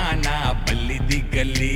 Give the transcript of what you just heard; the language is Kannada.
ನಾನಾ ಬಲ್ಲಿದಿ ಗಲ್ಲಿ